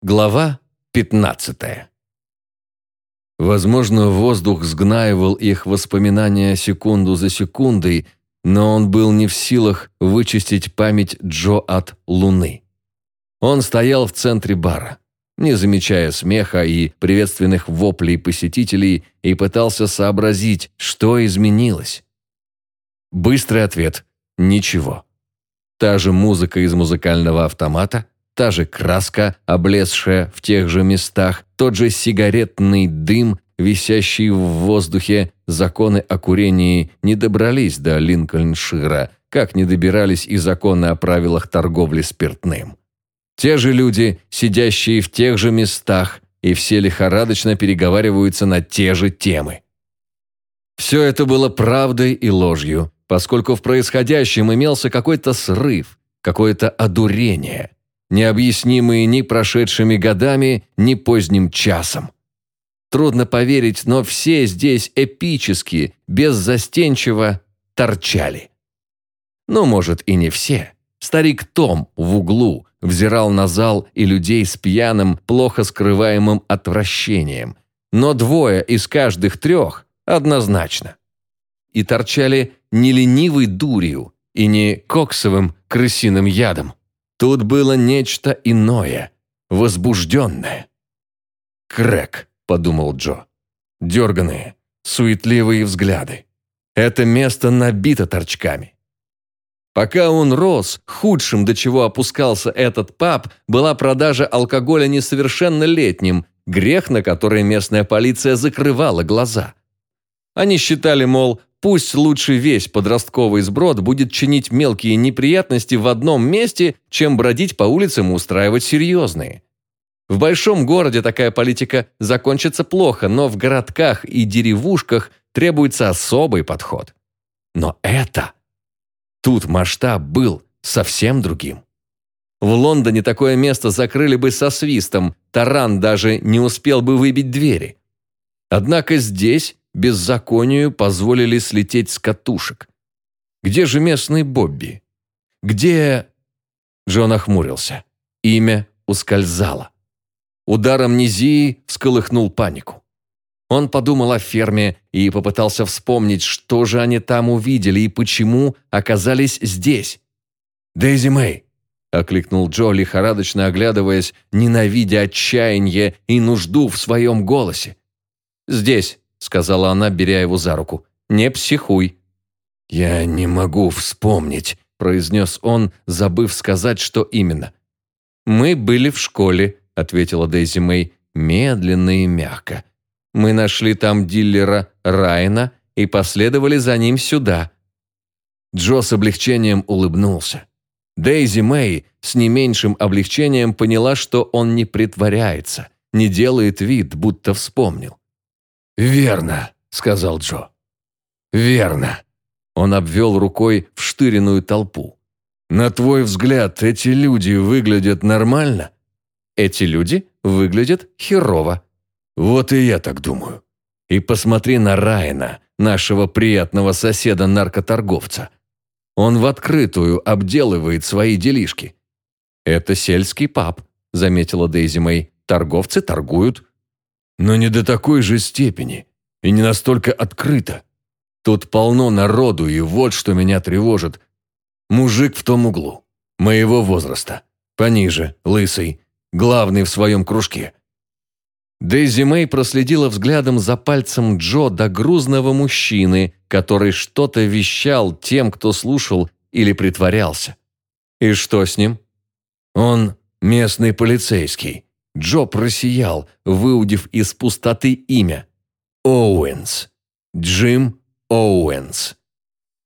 Глава 15 Возможно, воздух сгнаивал их воспоминания секунду за секундой, но он был не в силах вычистить память Джо от Луны. Он стоял в центре бара, не замечая смеха и приветственных воплей посетителей, и пытался сообразить, что изменилось. Быстрый ответ – ничего. Та же музыка из музыкального автомата – та же краска, облезшая в тех же местах, тот же сигаретный дым, висящий в воздухе, законы о курении не добрались до Линкольншира, как не добирались и законы о правилах торговли спиртным. Те же люди, сидящие в тех же местах, и все лихорадочно переговариваются на те же темы. Все это было правдой и ложью, поскольку в происходящем имелся какой-то срыв, какое-то одурение – необъяснимые ни прошедшими годами, ни поздним часом. Трудно поверить, но все здесь эпически, беззастенчиво торчали. Ну, может, и не все. Старик Том в углу взирал на зал и людей с пьяным, плохо скрываемым отвращением. Но двое из каждых трех однозначно. И торчали не ленивой дурью и не коксовым крысиным ядом. Тут было нечто иное, возбужденное. «Крэк», — подумал Джо. Дерганые, суетливые взгляды. Это место набито торчками. Пока он рос, худшим, до чего опускался этот паб, была продажа алкоголя несовершеннолетним, грех, на который местная полиция закрывала глаза. Они считали, мол, Пусть лучше весь подростковый сброд будет чинить мелкие неприятности в одном месте, чем бродить по улицам и устраивать серьезные. В большом городе такая политика закончится плохо, но в городках и деревушках требуется особый подход. Но это... Тут масштаб был совсем другим. В Лондоне такое место закрыли бы со свистом, таран даже не успел бы выбить двери. Однако здесь беззаконию позволили слететь с катушек. Где же местный Бобби? Где... Джон охмурился. Имя ускользало. Удар амнезии всколыхнул панику. Он подумал о ферме и попытался вспомнить, что же они там увидели и почему оказались здесь. «Дейзи Мэй!» – окликнул Джо, лихорадочно оглядываясь, ненавидя отчаяние и нужду в своем голосе. «Здесь», – сказала она, беря его за руку. «Не психуй». «Я не могу вспомнить», – произнес он, забыв сказать, что именно. «Мы были в школе», – ответила Дейзи Мэй, медленно и мягко. «Мы нашли там дилера Райна и последовали за ним сюда». Джо с облегчением улыбнулся. Дейзи Мэй с не меньшим облегчением поняла, что он не притворяется, не делает вид, будто вспомнил. «Верно», — сказал Джо. «Верно». Он обвел рукой вштыренную толпу. «На твой взгляд, эти люди выглядят нормально?» «Эти люди выглядят херово». «Вот и я так думаю. И посмотри на Райана, нашего приятного соседа-наркоторговца. Он в открытую обделывает свои делишки». «Это сельский паб», — заметила Дейзи Мэй. «Торговцы торгуют, но не до такой же степени и не настолько открыто. Тут полно народу, и вот что меня тревожит. Мужик в том углу, моего возраста, пониже, лысый, главный в своем кружке. Дейзи Мэй проследила взглядом за пальцем Джо до грузного мужчины, который что-то вещал тем, кто слушал или притворялся. И что с ним? Он местный полицейский. Джо просиял, выудив из пустоты имя. Оуэнс. Джим Оуэнс.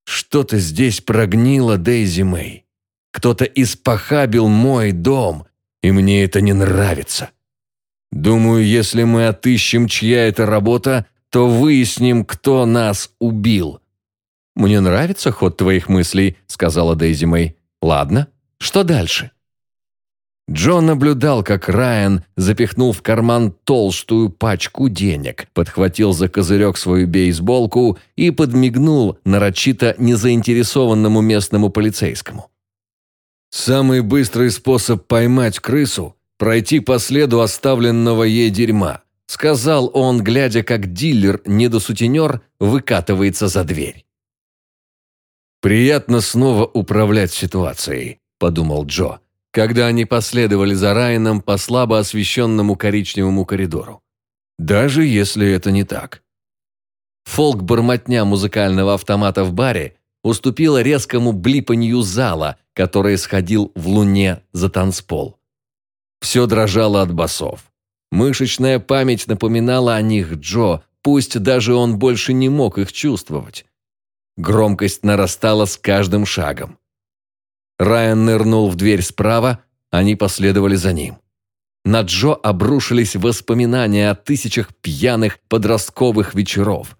Что-то здесь прогнило Дейзи Мэй. Кто-то испохабил мой дом, и мне это не нравится. Думаю, если мы отыщем, чья это работа, то выясним, кто нас убил». «Мне нравится ход твоих мыслей», — сказала Дейзи Мэй. «Ладно, что дальше?» Джон наблюдал, как Райан запихнул в карман толстую пачку денег, подхватил за козырек свою бейсболку и подмигнул нарочито незаинтересованному местному полицейскому. «Самый быстрый способ поймать крысу – пройти по следу оставленного ей дерьма», сказал он, глядя, как дилер-недосутенер выкатывается за дверь. «Приятно снова управлять ситуацией», – подумал Джо, когда они последовали за Райаном по слабо освещенному коричневому коридору. «Даже если это не так». Фолк-бормотня музыкального автомата в баре уступила резкому блипанью зала, который сходил в луне за танцпол. Все дрожало от басов. Мышечная память напоминала о них Джо, пусть даже он больше не мог их чувствовать. Громкость нарастала с каждым шагом. Райан нырнул в дверь справа, они последовали за ним. На Джо обрушились воспоминания о тысячах пьяных подростковых вечеров.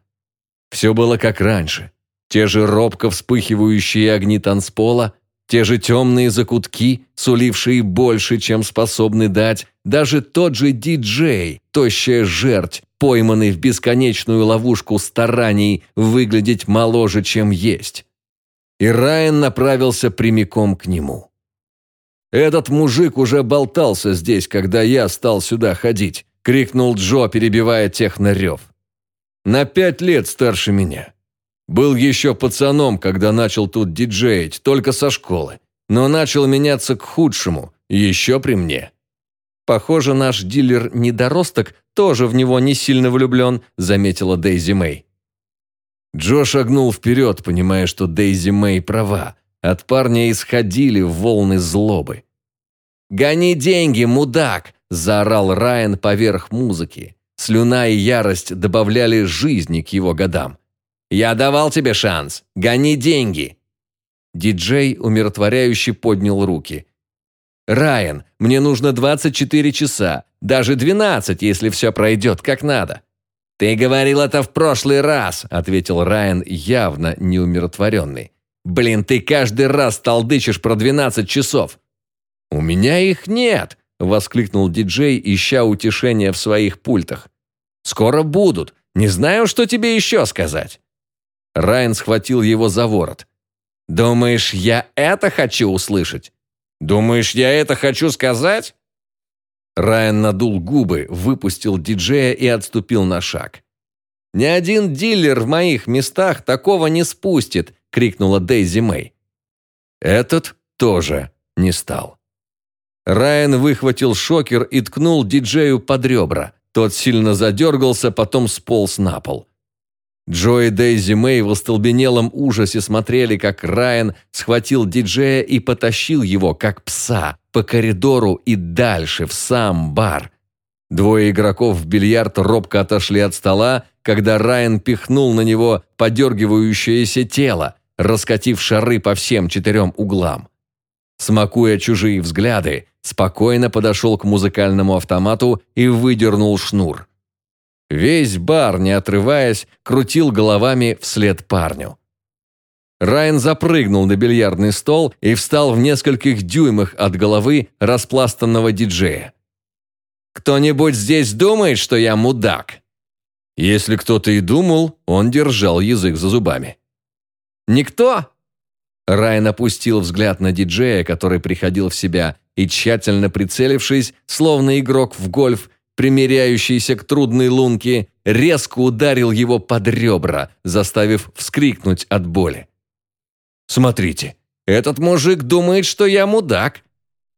Все было как раньше. Те же робко вспыхивающие огни танцпола, те же темные закутки, сулившие больше, чем способны дать, даже тот же диджей, тощая жерть, пойманный в бесконечную ловушку стараний выглядеть моложе, чем есть. И Райан направился прямиком к нему. «Этот мужик уже болтался здесь, когда я стал сюда ходить», — крикнул Джо, перебивая технорев. «На пять лет старше меня. Был еще пацаном, когда начал тут диджеить, только со школы. Но начал меняться к худшему, еще при мне. «Похоже, наш дилер-недоросток тоже в него не сильно влюблен», заметила Дейзи Мэй. Джо шагнул вперед, понимая, что Дейзи Мэй права. От парня исходили волны злобы. «Гони деньги, мудак!» – заорал Райан поверх музыки. Слюна и ярость добавляли жизни к его годам. «Я давал тебе шанс! Гони деньги!» Диджей умиротворяюще поднял руки. «Райан, мне нужно 24 часа, даже 12, если все пройдет как надо». «Ты говорил это в прошлый раз», — ответил Райан, явно неумиротворенный. «Блин, ты каждый раз толдычишь про 12 часов». «У меня их нет», — воскликнул диджей, ища утешения в своих пультах. «Скоро будут. Не знаю, что тебе еще сказать». Райан схватил его за ворот. «Думаешь, я это хочу услышать? Думаешь, я это хочу сказать?» Райан надул губы, выпустил диджея и отступил на шаг. «Ни один дилер в моих местах такого не спустит!» – крикнула Дейзи Мэй. Этот тоже не стал. Райан выхватил шокер и ткнул диджею под ребра. Тот сильно задергался, потом сполз на пол. Джо и Дейзи Мэй в остолбенелом ужасе смотрели, как Райан схватил диджея и потащил его, как пса, по коридору и дальше, в сам бар. Двое игроков в бильярд робко отошли от стола, когда Райан пихнул на него подергивающееся тело, раскатив шары по всем четырем углам. Смакуя чужие взгляды, спокойно подошел к музыкальному автомату и выдернул шнур. Весь бар, не отрываясь, крутил головами вслед парню. Райан запрыгнул на бильярдный стол и встал в нескольких дюймах от головы распластанного диджея. «Кто-нибудь здесь думает, что я мудак?» Если кто-то и думал, он держал язык за зубами. «Никто?» Райан опустил взгляд на диджея, который приходил в себя, и, тщательно прицелившись, словно игрок в гольф, примеряющийся к трудной лунке, резко ударил его под ребра, заставив вскрикнуть от боли. «Смотрите, этот мужик думает, что я мудак.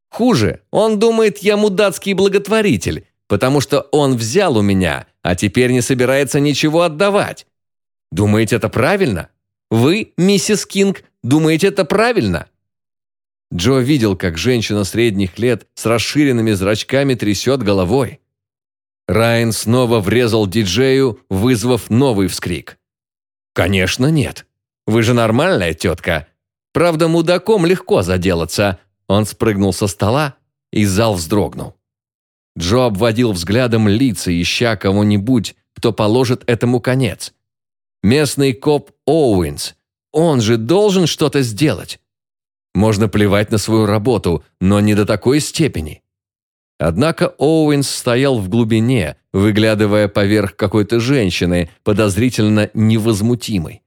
Хуже, он думает, я мудацкий благотворитель, потому что он взял у меня, а теперь не собирается ничего отдавать. Думаете, это правильно? Вы, миссис Кинг, думаете, это правильно?» Джо видел, как женщина средних лет с расширенными зрачками трясет головой. Райан снова врезал диджею, вызвав новый вскрик. «Конечно нет. Вы же нормальная тетка. Правда, мудаком легко заделаться». Он спрыгнул со стола, и зал вздрогнул. Джо обводил взглядом лица, ища кого-нибудь, кто положит этому конец. Местный коп Оуэнс. Он же должен что-то сделать. Можно плевать на свою работу, но не до такой степени. Однако Оуэнс стоял в глубине, выглядывая поверх какой-то женщины, подозрительно невозмутимой.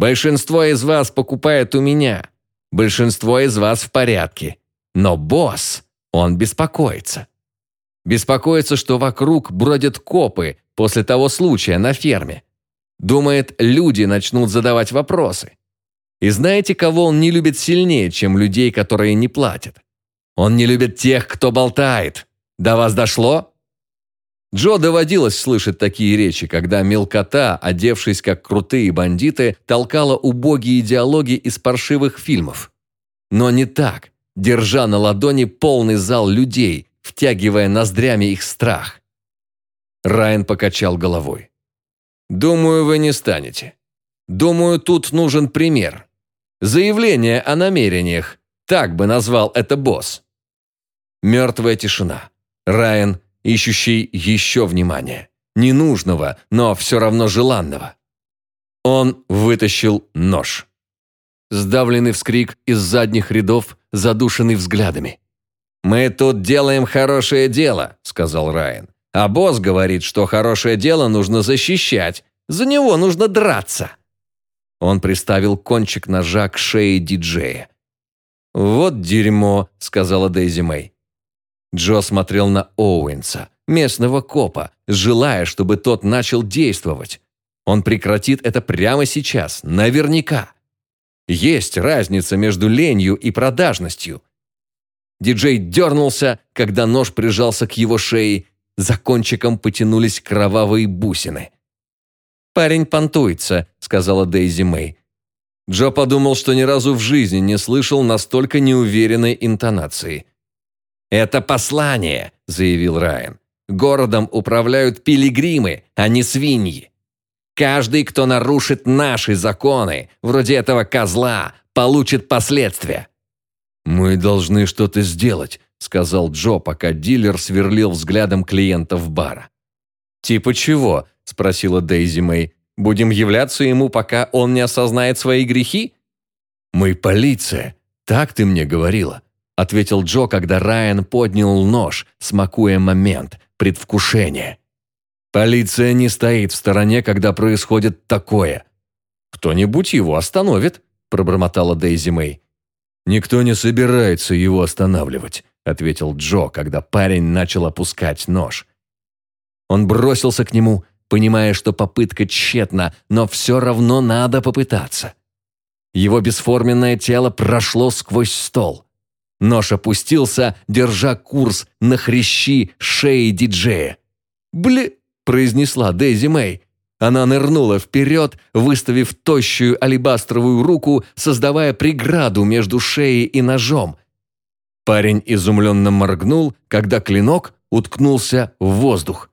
«Большинство из вас покупает у меня. Большинство из вас в порядке. Но босс Он беспокоится. Беспокоится, что вокруг бродят копы после того случая на ферме. Думает, люди начнут задавать вопросы. И знаете, кого он не любит сильнее, чем людей, которые не платят? Он не любит тех, кто болтает. До вас дошло? Джо доводилось слышать такие речи, когда мелкота, одевшись как крутые бандиты, толкала убогие диалоги из паршивых фильмов. Но не так, держа на ладони полный зал людей, втягивая ноздрями их страх. Райан покачал головой. «Думаю, вы не станете. Думаю, тут нужен пример. Заявление о намерениях. Так бы назвал это босс». Мертвая тишина. Райан ищущий еще внимания. Ненужного, но все равно желанного. Он вытащил нож. Сдавленный вскрик из задних рядов, задушенный взглядами. «Мы тут делаем хорошее дело», — сказал Райан. «А босс говорит, что хорошее дело нужно защищать. За него нужно драться». Он приставил кончик ножа к шее диджея. «Вот дерьмо», — сказала Дейзи Мэй. Джо смотрел на Оуэнса, местного копа, желая, чтобы тот начал действовать. Он прекратит это прямо сейчас, наверняка. Есть разница между ленью и продажностью. Диджей дернулся, когда нож прижался к его шее, за кончиком потянулись кровавые бусины. «Парень понтуется», — сказала Дейзи Мэй. Джо подумал, что ни разу в жизни не слышал настолько неуверенной интонации. «Это послание», – заявил Райан. «Городом управляют пилигримы, а не свиньи. Каждый, кто нарушит наши законы, вроде этого козла, получит последствия». «Мы должны что-то сделать», – сказал Джо, пока дилер сверлил взглядом клиентов бара. «Типа чего?» – спросила Дейзи Мэй. «Будем являться ему, пока он не осознает свои грехи?» «Мы полиция, так ты мне говорила», ответил Джо, когда Райан поднял нож, смакуя момент, предвкушение. Полиция не стоит в стороне, когда происходит такое. Кто-нибудь его остановит, пробормотала Дейзи Мэй. Никто не собирается его останавливать, ответил Джо, когда парень начал опускать нож. Он бросился к нему, понимая, что попытка тщетна, но все равно надо попытаться. Его бесформенное тело прошло сквозь стол. Нож опустился, держа курс на хрящи шеи диджея. «Бли!» – произнесла Дейзи Мэй. Она нырнула вперед, выставив тощую алебастровую руку, создавая преграду между шеей и ножом. Парень изумленно моргнул, когда клинок уткнулся в воздух.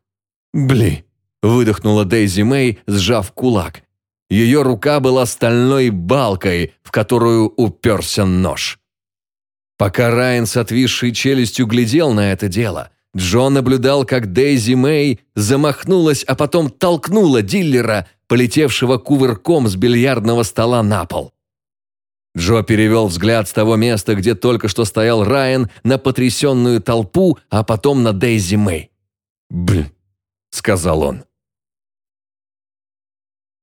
«Бли!» – выдохнула Дейзи Мэй, сжав кулак. Ее рука была стальной балкой, в которую уперся нож. Пока Райан с отвисшей челюстью глядел на это дело, Джо наблюдал, как Дейзи Мэй замахнулась, а потом толкнула диллера, полетевшего кувырком с бильярдного стола на пол. Джо перевел взгляд с того места, где только что стоял Райан, на потрясенную толпу, а потом на Дейзи Мэй. «Блин», — сказал он.